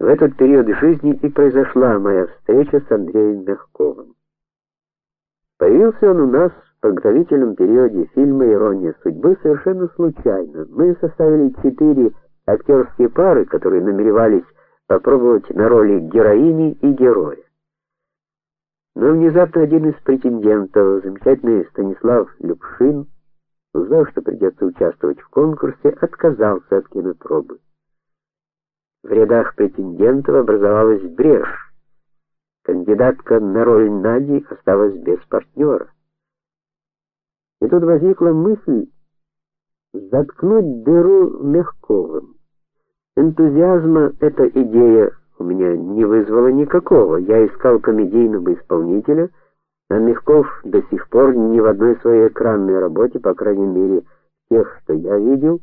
В этот период жизни и произошла моя встреча с Андреем Мягковым. Появился он у нас в подготовительном периоде фильма Ирония судьбы совершенно случайно. Мы составили четыре актерские пары, которые намеревались попробовать на роли героини и героя. Но внезапно один из претендентов, замечательный Станислав Любшин, узнав, что придется участвовать в конкурсе, отказался от кинопробы. Рядах претендентов образовалась брешь. Кандидатка на роль Нади осталась без партнера. И тут возникла мысль заткнуть дыру Мягковым. Энтузиазма эта идея у меня не вызвала никакого. Я искал комедийного исполнителя, а Мягков до сих пор ни в одной своей экранной работе, по крайней мере, тех, что я видел,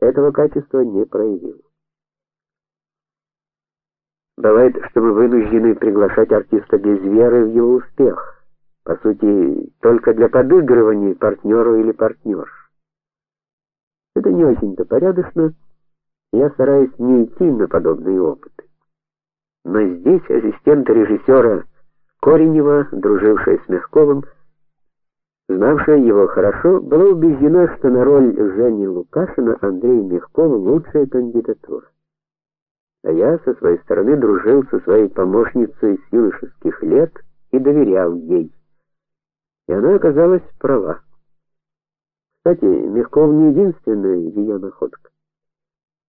этого качества не проявил. Бывает, что мы вынуждены приглашать артиста без веры в его успех, по сути, только для подыгрывания партнеру или партнерш. Это не очень-то порядочно. Я стараюсь не идти на подобные опыты. Но здесь ассистент режиссера Коренева, дружившая с Мягковым, знавшая его хорошо, была убеждена, что на роль Жени Лукашина Андрей Мягков лучшая кандидатура. А я со своей стороны дружил со своей помощницей с юношеских лет и доверял ей. И она оказалась права. Кстати, Мягков не единственная ее находка.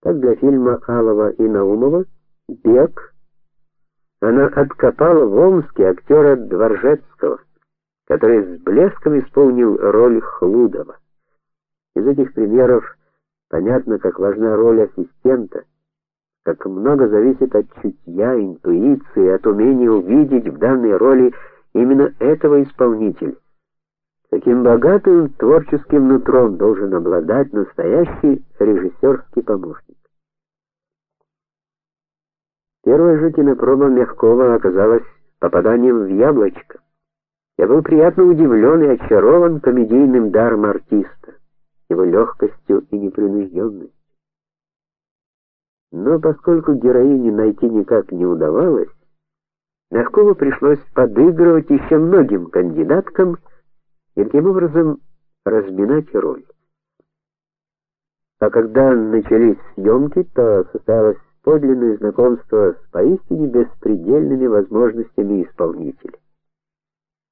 Так для фильма Алова и Наумова Бег она откопала в Омске актера Дворжецкого, который с блеском исполнил роль Хлудова. Из этих примеров понятно, как важна роль ассистента, как много зависит от чутья, интуиции, от умения увидеть в данной роли именно этого исполнителя. Каким богатым творческим нутром должен обладать настоящий режиссерский помощник. Первая же кинопроба Мягкова оказалась попаданием в яблочко. Я был приятно удивлен и очарован комедийным даром артиста, его легкостью и непринужденностью. Но поскольку героини найти никак не удавалось, Мягкову пришлось подыгрывать еще многим кандидаткам и таким образом разминать роль. А когда начались съемки, то состоялось подлинное знакомство с поистине беспредельными возможностями исполнителя.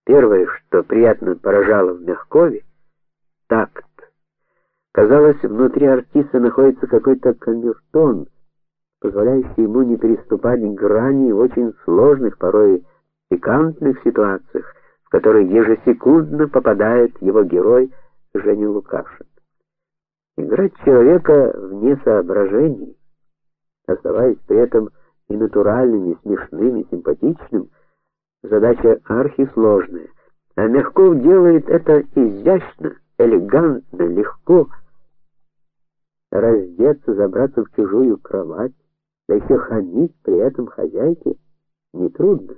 Первое, что приятно поражало в Мягкове такт. Казалось, внутри артиста находится какой-то камертон, позволяющий ему не переступать грани в очень сложных, порой пикантных ситуациях, в которые ежесекундно попадает его герой Женя Лукашин. Играть человека вне соображений, оставаясь при этом и натуральным, и смешным, и симпатичным, задача архисложная. А Мягков делает это изящно, элегантно, легко. Раздеться, забраться в чужую кровать, да еще хамить при этом хозяйке нетрудно.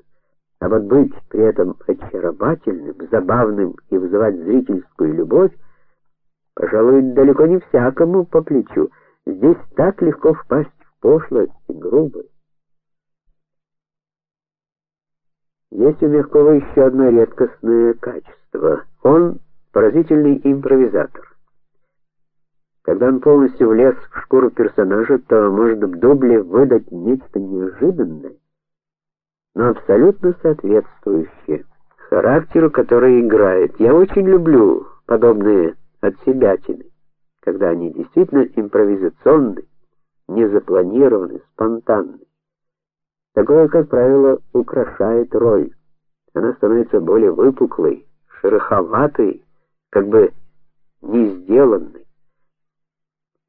А вот быть при этом очаровательным, забавным и вызывать зрительскую любовь, пожалуй, далеко не всякому по плечу. Здесь так легко впасть в пошлость и грубость. Есть у Мягкова еще одно редкостное качество. Он поразительный импровизатор. Когда он полностью влез в шкуру персонажа, то может в дубле выдать нечто неожиданное но абсолютно соответствующие характеру, который играет. Я очень люблю подобные отсебятины, когда они действительно импровизационны, незапланированы, спонтанны. Такое, как правило, украшает роль. Она становится более выпуклой, шероховатой, как бы не сделанной.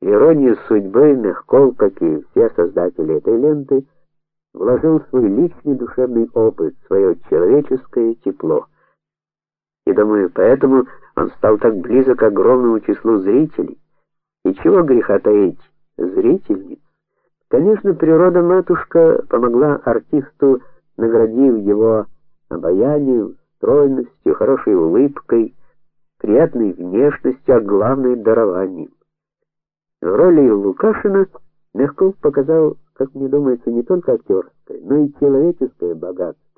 Ирония судьбы Мягков, как и все создатели этой ленты, вложил свой личный душевный опыт, свое человеческое тепло. И думаю, поэтому он стал так близок к огромному числу зрителей. И чего греха таить, зрительниц. Конечно, природа матушка помогла артисту, наградив его обаянием, стройностью, хорошей улыбкой, приятной внешностью, а главное дарованием. В роли Лукашина Мягков показал как мне думается, не только актерское, но и человеческое богатство.